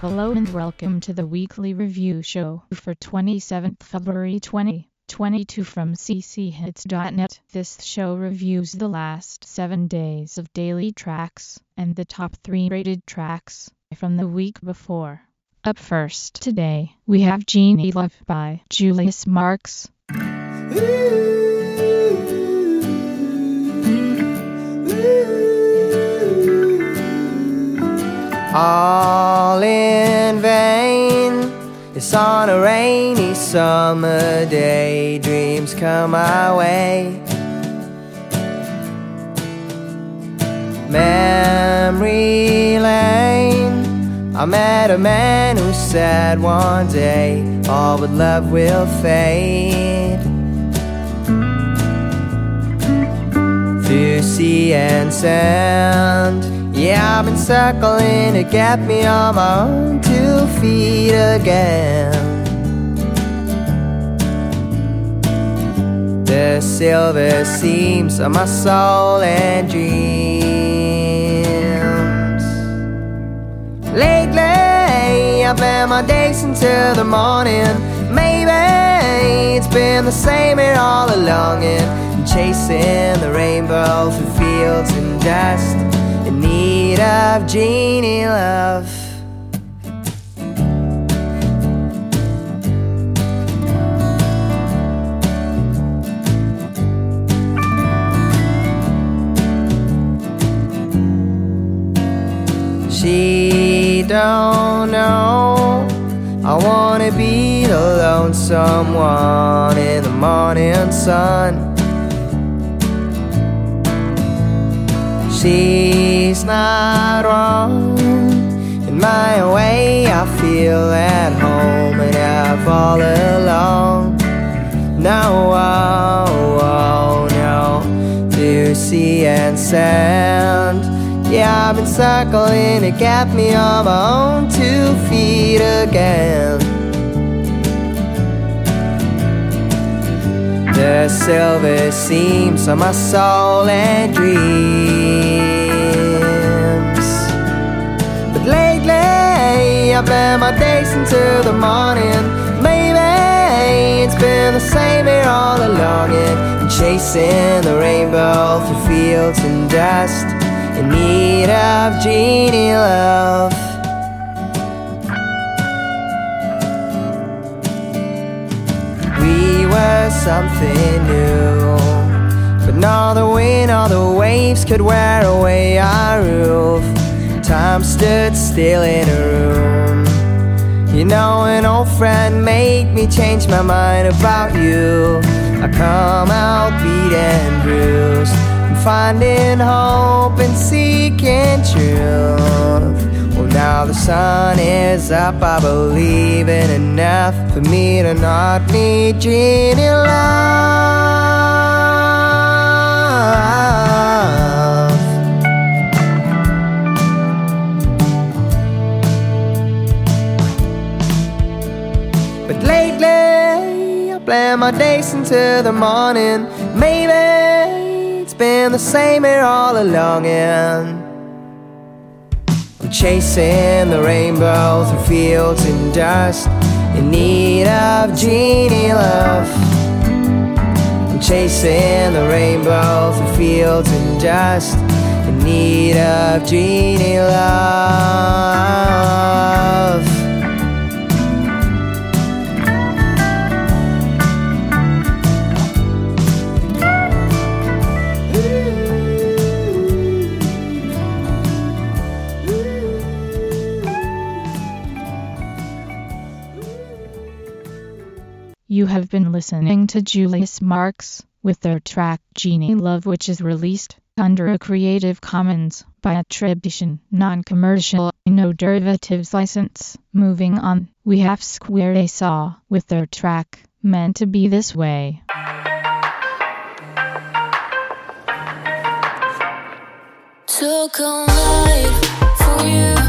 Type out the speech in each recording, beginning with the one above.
Hello and welcome to the weekly review show for 27th February 2022 from cchits.net. This show reviews the last 7 days of daily tracks and the top 3 rated tracks from the week before. Up first today, we have Genie Love by Julius Marks. all in It's on a rainy summer day, dreams come my way. Memory lane. I met a man who said one day all but love will fade. Through sea and sand. Yeah, I've been circling to get me on my own two feet again. The silver seams of my soul and dreams. Lately, I've been my days until the morning. Maybe it's been the same all along, and chasing the rainbow through fields and dust of genie love. She don't know I wanna be the lonesome one in the morning sun She's not wrong. In my way, I feel at home and I've all along. No, oh, oh, no, to sea and sand. Yeah, I've been circling to get me on my own two feet again. The silver seams of my soul and dreams. But lately, I've planned my days until the morning. Maybe it's been the same here all along. And chasing the rainbow through fields and dust in need of genie love. Something new. But now the wind, all the waves could wear away our roof. Time stood still in a room. You know, an old friend made me change my mind about you. I come out beat and bruised, and finding hope and seeking truth. Now the sun is up, I believe in enough for me to not need genie love. But lately, I plan my days into the morning. Maybe it's been the same here all along, and chasing the rainbow through fields and dust in need of genie love. I'm chasing the rainbow through fields and dust in need of genie love. Have been listening to Julius Marks with their track Genie Love which is released under a Creative Commons by attribution, non-commercial, no derivatives license. Moving on, we have Square A Saw with their track Meant to Be This Way. Took a night for you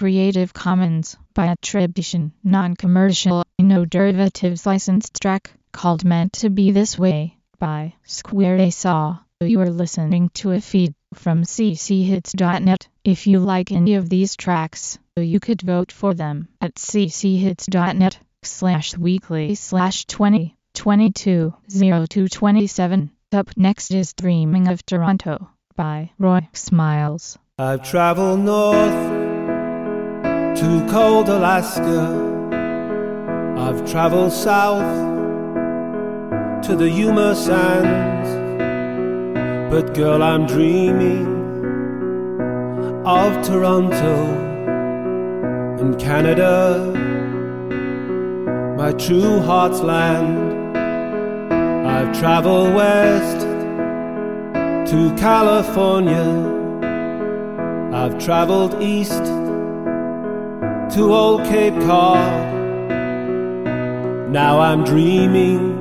Creative Commons by attribution, non-commercial, no derivatives licensed track called Meant to Be This Way by Square Saw. You are listening to a feed from cchits.net. If you like any of these tracks, you could vote for them at cchits.net slash weekly slash 20 22 02 27. Up next is Dreaming of Toronto by Roy Smiles. I've traveled north cold Alaska. I've traveled south to the Yuma Sands. But girl, I'm dreaming of Toronto and Canada, my true heart's land. I've traveled west to California. I've traveled east to old Cape Cod. Now I'm dreaming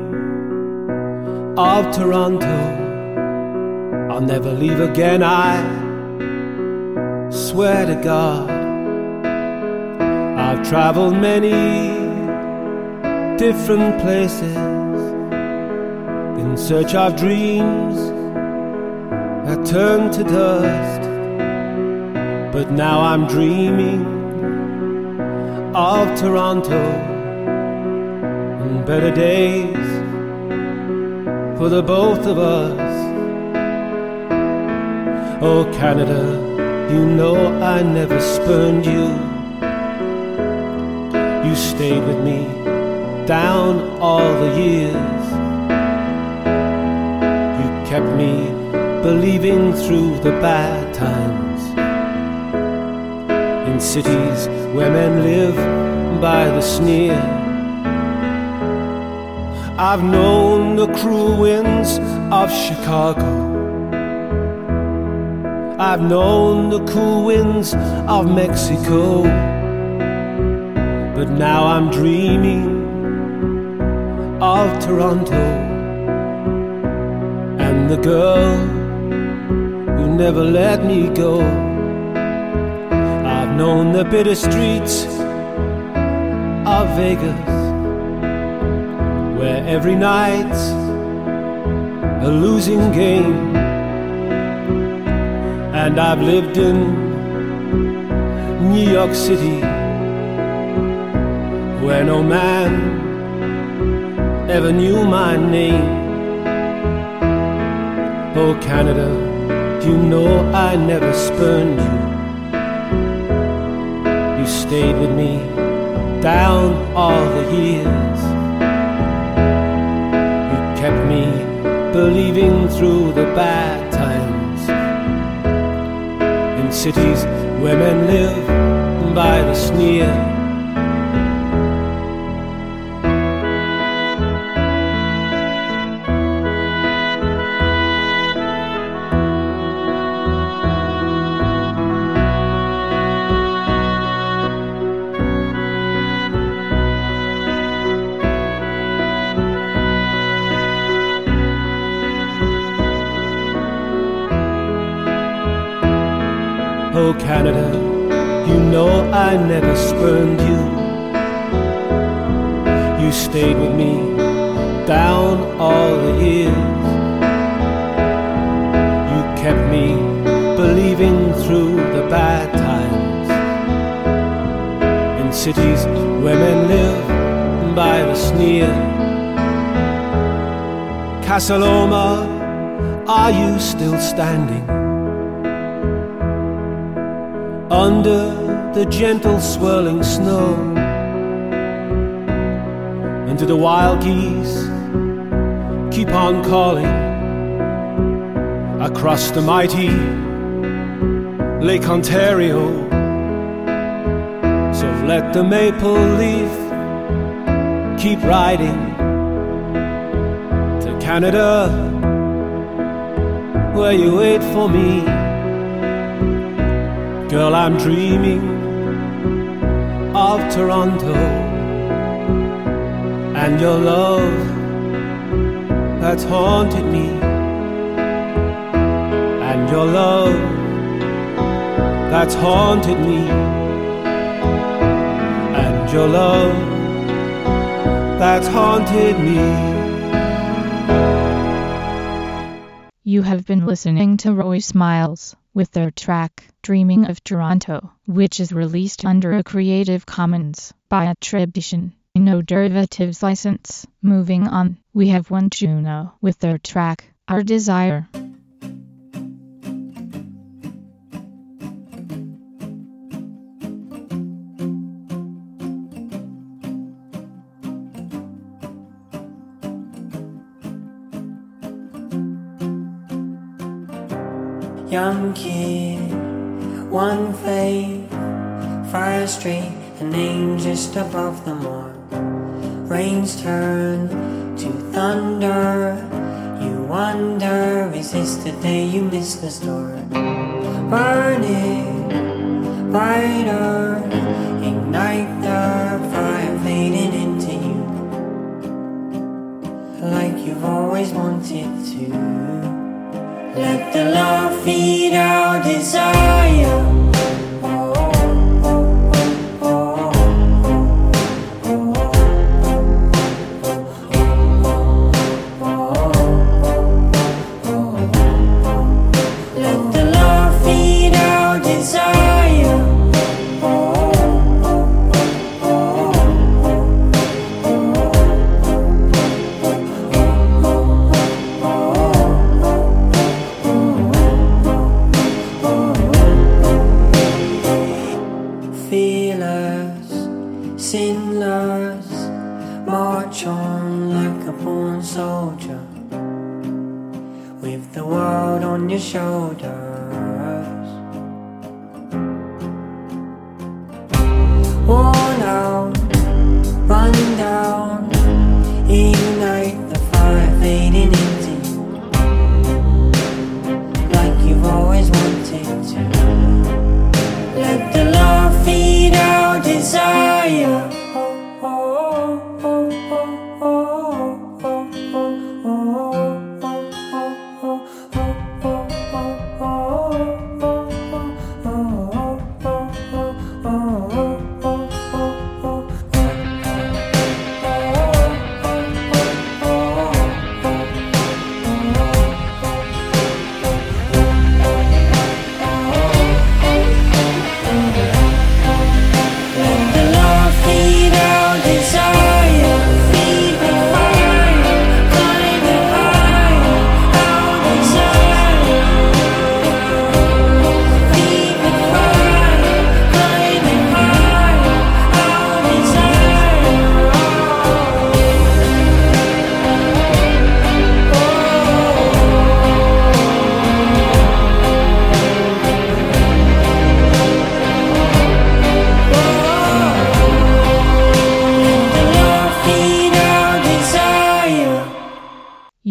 of Toronto. I'll never leave again, I swear to God. I've traveled many different places in search of dreams that turned to dust. But now I'm dreaming of Toronto and better days for the both of us. Oh, Canada, you know I never spurned you. You stayed with me down all the years. You kept me believing through the bad times. Cities where men live by the sneer. I've known the cruel winds of Chicago. I've known the cool winds of Mexico. But now I'm dreaming of Toronto and the girl who never let me go. Known the bitter streets of Vegas where every night's a losing game. And I've lived in New York City where no man ever knew my name. Oh, Canada, you know I never spurned you. Stayed with me down all the years. You kept me believing through the bad times. In cities where men live by the sneer. I never spurned you. You stayed with me down all the years. You kept me believing through the bad times. In cities where men live by the sneer. Casa Loma, are you still standing? under the gentle swirling snow. And do the wild geese keep on calling across the mighty Lake Ontario? So let the maple leaf keep riding to Canada, where you wait for me. Girl, I'm dreaming of Toronto. And your love that's haunted me, and your love that's haunted me, and your love that's haunted me. You have been listening to Roy Smiles with their track Dreaming of Toronto, which is released under a Creative Commons by attribution, no derivatives license. Moving on, we have one Juno with their track Our Desire. Young kid, one faith, fire street, a name just above the mark. Rains turn to thunder. You wonder, is this the day you missed the start? Burn it brighter, ignite the fire fading into you, like you've always wanted to. Let the love feed our desire.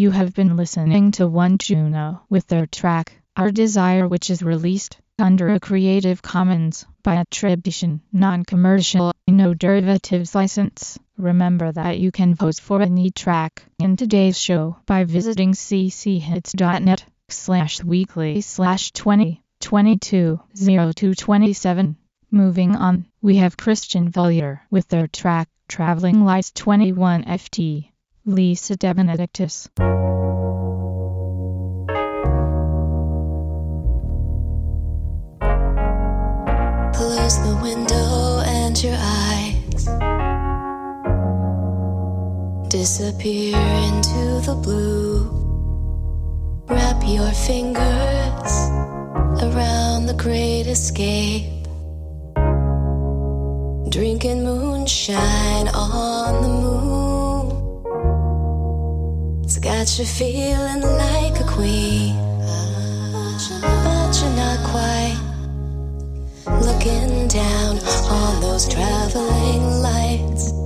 You have been listening to One Juno with their track, Our Desire which is released under a Creative Commons by attribution, non-commercial, no derivatives license. Remember that you can vote for any track in today's show by visiting cchits.net slash weekly slash 20 22 02 27. Moving on, we have Christian Valier with their track Traveling Lights 21 FT. Lisa DeBenedictis. Close the window and your eyes disappear into the blue. Wrap your fingers around the great escape. Drinking moonshine on the moon. Got you feeling like a queen, but you're not quite looking down on those traveling lights.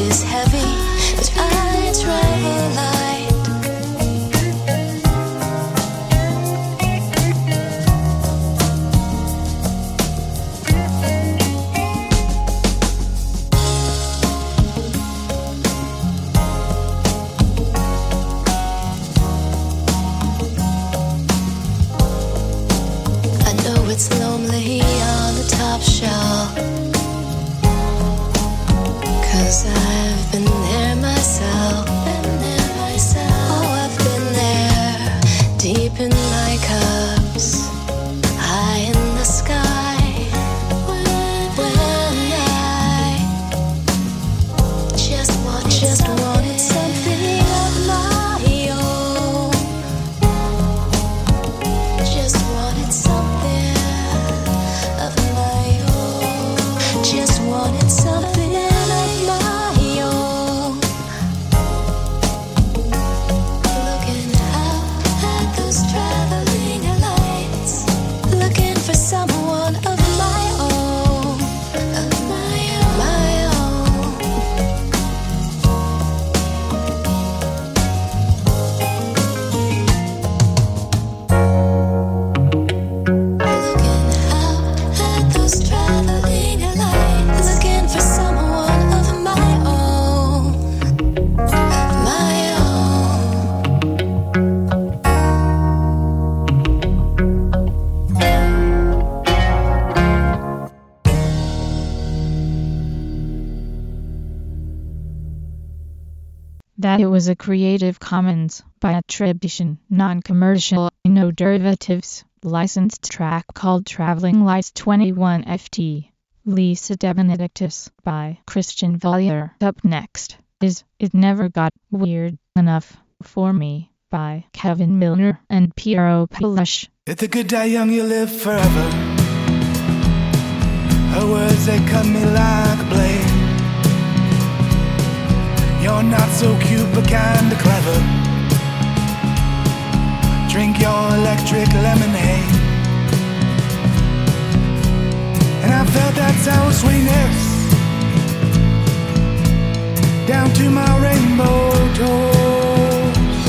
This torch was a Creative Commons by attribution, non-commercial, no derivatives, licensed track called Traveling Lights 21 FT. Lisa DeBenedictis by Christian Valier. Up next is It Never Got Weird Enough for Me by Kevin Milner and Piero Pilush. If the good die young, you live forever. Her words, they cut me like a blade. You're not so cute, but kinda clever. Drink your electric lemonade. And I felt that sour sweetness down to my rainbow toes.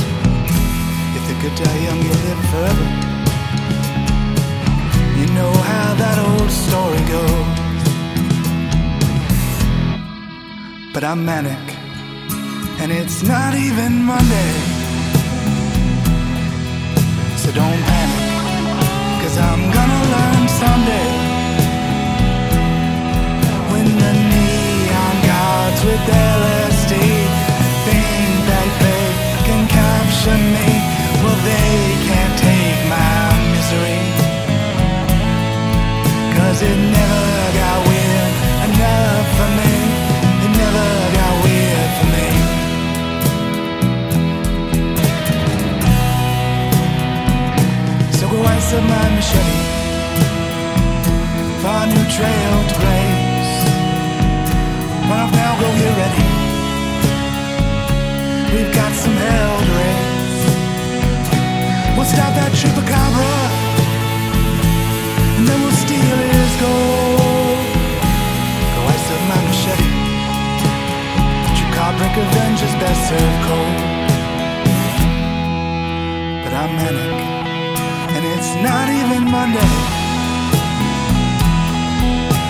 If you could die young, you live forever. You know how that old story goes. But I'm manic, and it's not even Monday. So don't panic, cause I'm gonna learn someday. When the neon gods with LSD think that they can capture me, well, they can't take my misery. Cause it never Ice up my machete for a new trail to blaze. Run off now, go get ready. We've got some hell to raise. We'll stop that chupacabra, and then we'll steal his gold. Go ice up my machete. Chupacabra revenge is best served cold. But I'm manic, and it's not even Monday.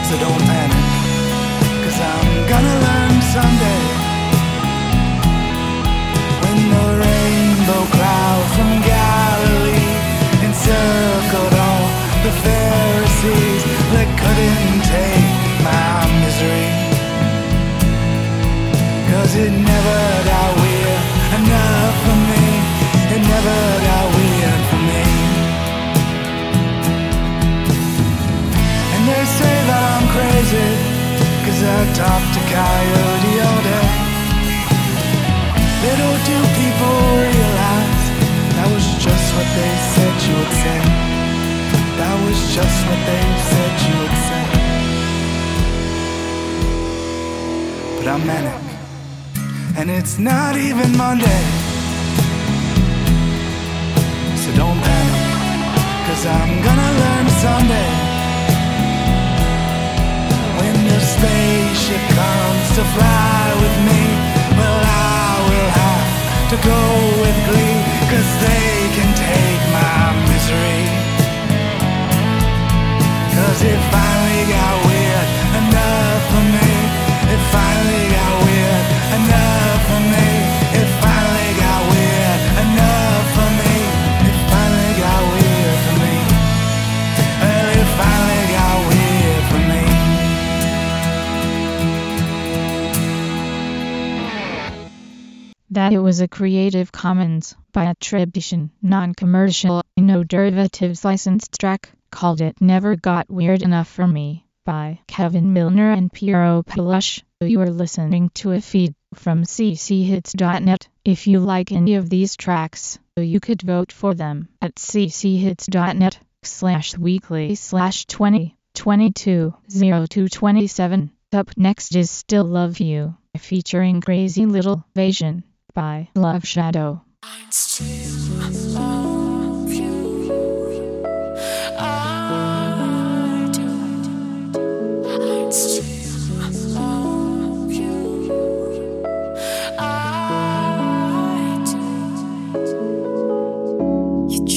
So don't panic, cause I'm gonna learn someday. When the rainbow cloud from Galilee encircled all the Pharisees that couldn't take my misery. Cause it never talk to Coyote all day. Little do people realize that was just what they said you would say. That was just what they said you would say. But I'm manic, and it's not even Monday. So don't panic, cause I'm gonna learn someday. Spaceship comes to fly with me, well, I will have to go with glee, cause they can take my misery. Cause it finally was a Creative Commons by attribution, non-commercial, no derivatives licensed track called It Never Got Weird Enough for Me by Kevin Milner and Piero Pelush. You are listening to a feed from cchits.net. If you like any of these tracks, you could vote for them at cchits.net slash weekly slash 20 22 02 27. Up next is Still Love You, featuring Crazy Little Vision by Love Shadow.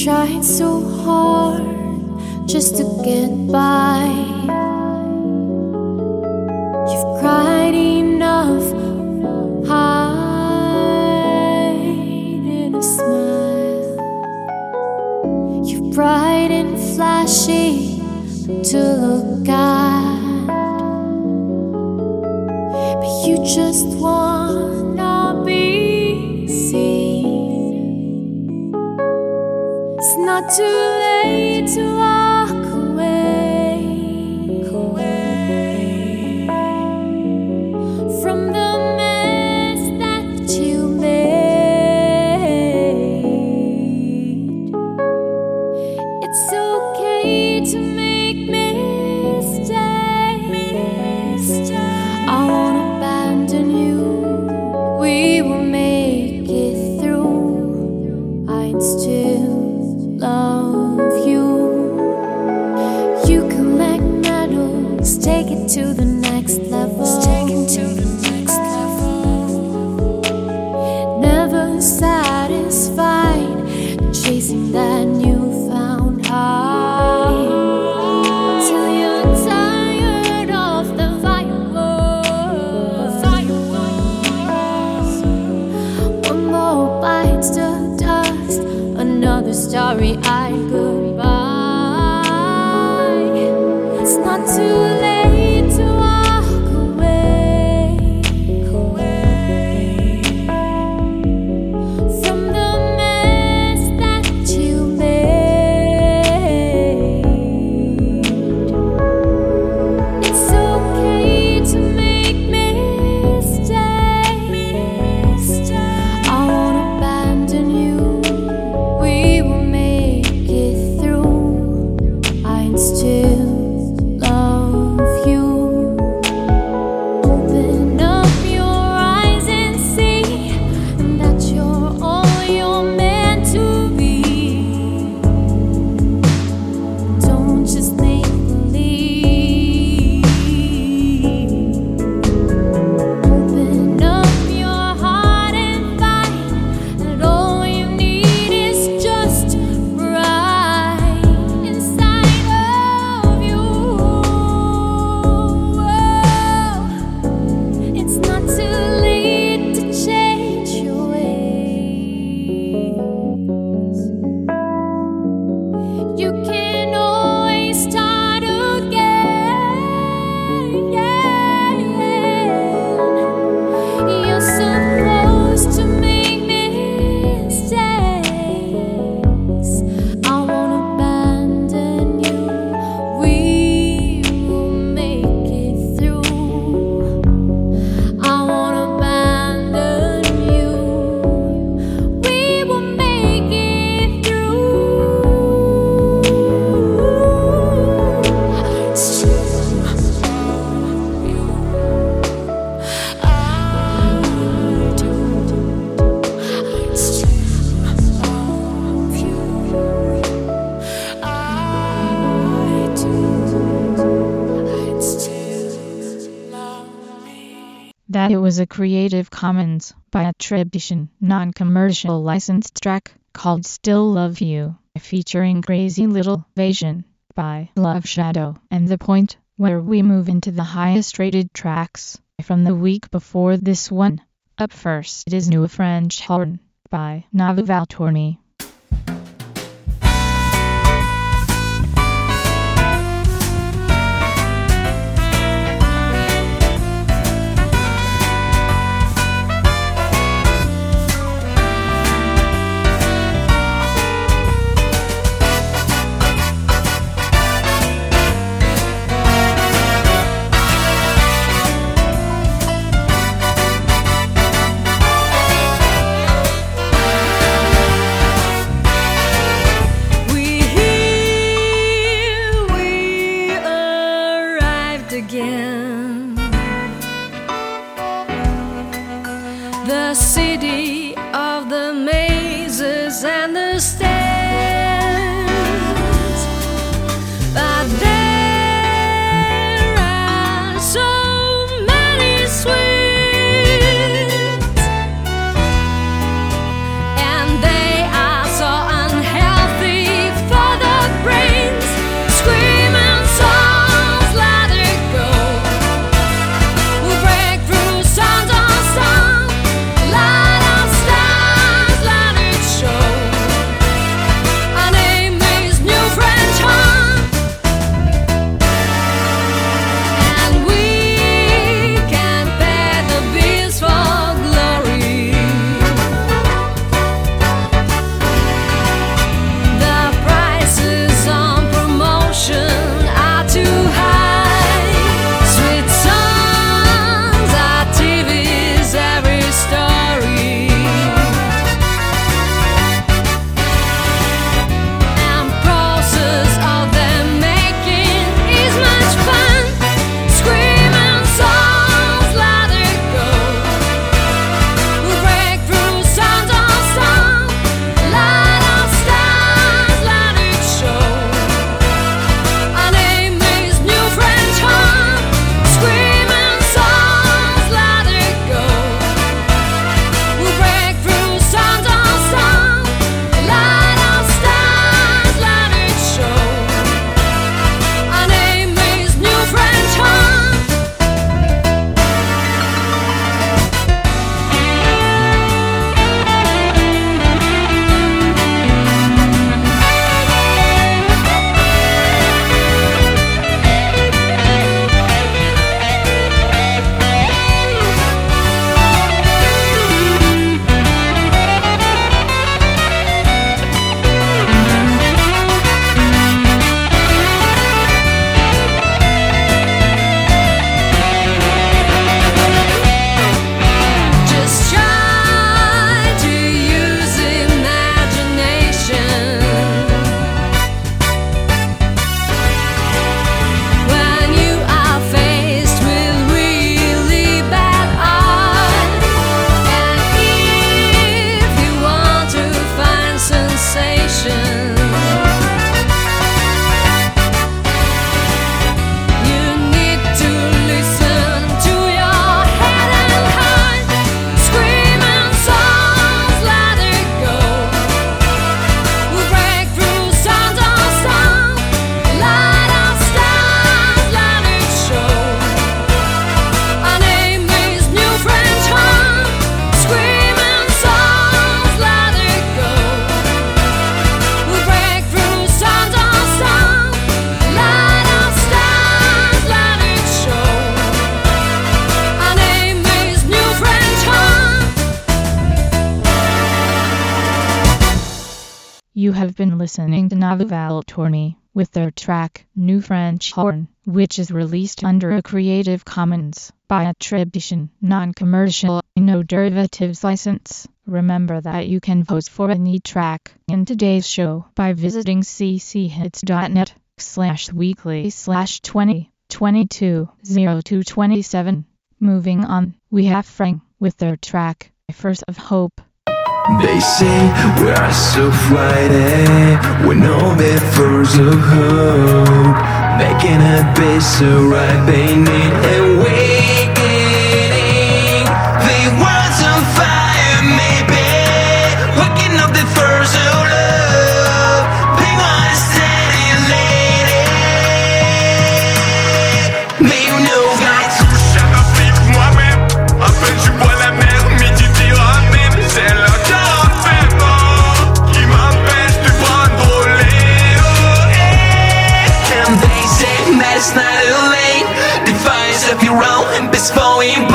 Tried so hard just to get by. You've cried flashy to look at, but you just wanna be seen. It's not too Sessions by tradition non-commercial licensed track called Still Love You, featuring Crazy Little Vision by Love Shadow, and the point where we move into the highest rated tracks from the week before this one. Up first is New French Horn by Navu Valtorni. Listening to Naval Tourney with their track New French Horn, which is released under a Creative Commons by attribution, non-commercial, no derivatives license. Remember that you can vote for any track in today's show by visiting cchits.net slash weekly slash 20 22 02 27. Moving on, we have Frank with their track First of Hope. They say we are so Friday We're no first of hope. Making a base so right they need awakening Defiance of your own and best falling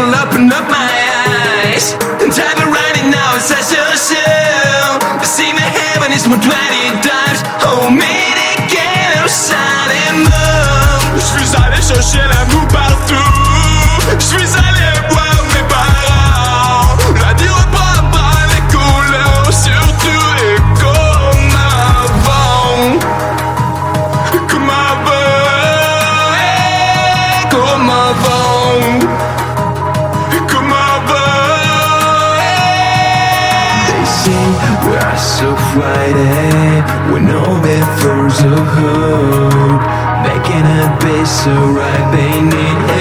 Apple open up my eyes. And Time to running now it's such a show The same heaven is more 20 times. Oh me to get outside and move Je suis allé chercher l'amour partout hope Making a base so right they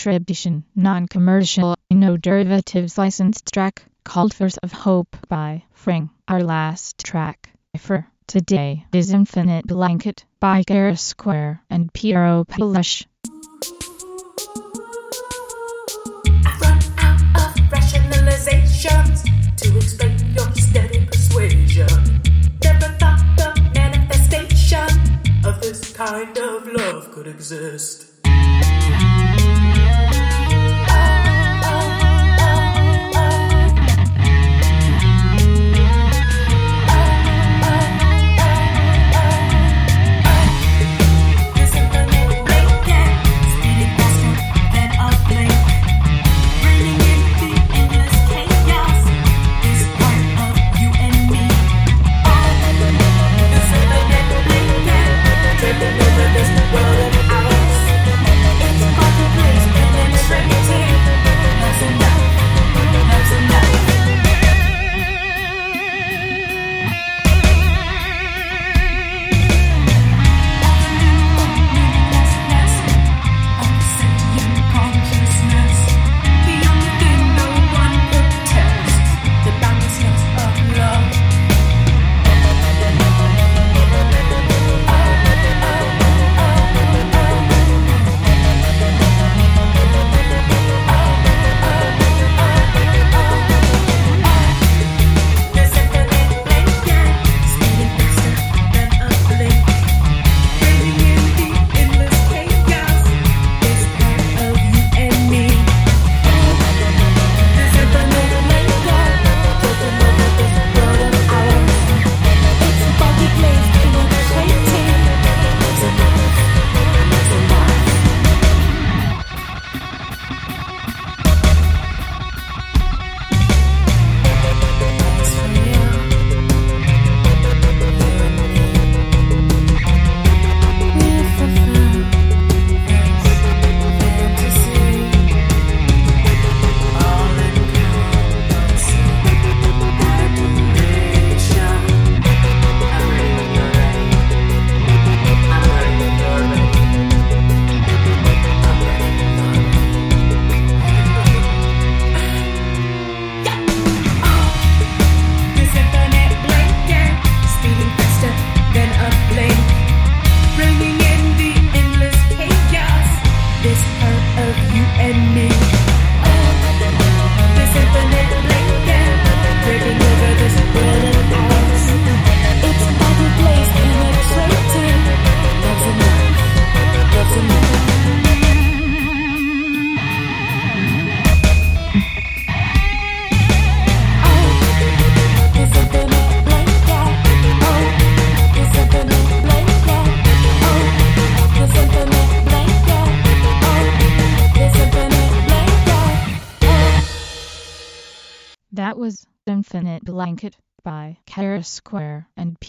attribution, non-commercial, no derivatives licensed track called First of Hope by Fring. Our last track for today is Infinite Blanket by Gara Square and Piero this kind of love could exist.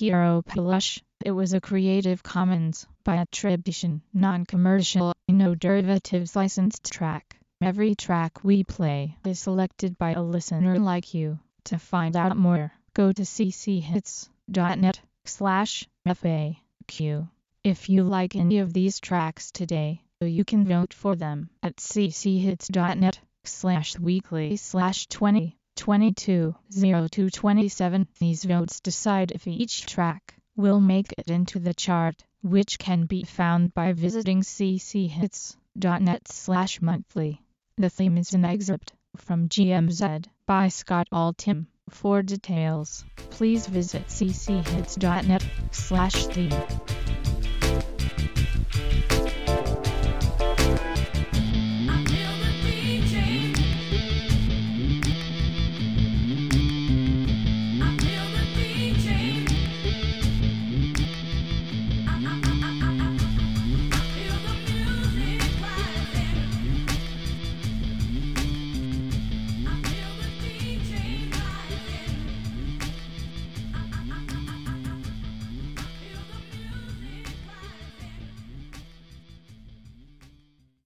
Piero Pelush. It was a Creative Commons by attribution, non-commercial, no derivatives licensed track. Every track we play is selected by a listener like you. To find out more, go to cchits.net slash FAQ. If you like any of these tracks today, you can vote for them at cchits.net slash weekly slash 20 22 02 27. These votes decide if each track will make it into the chart, which can be found by visiting cchits.net slash monthly. The theme is an excerpt from GMZ by Scott Altham. For details, please visit cchits.net slash theme.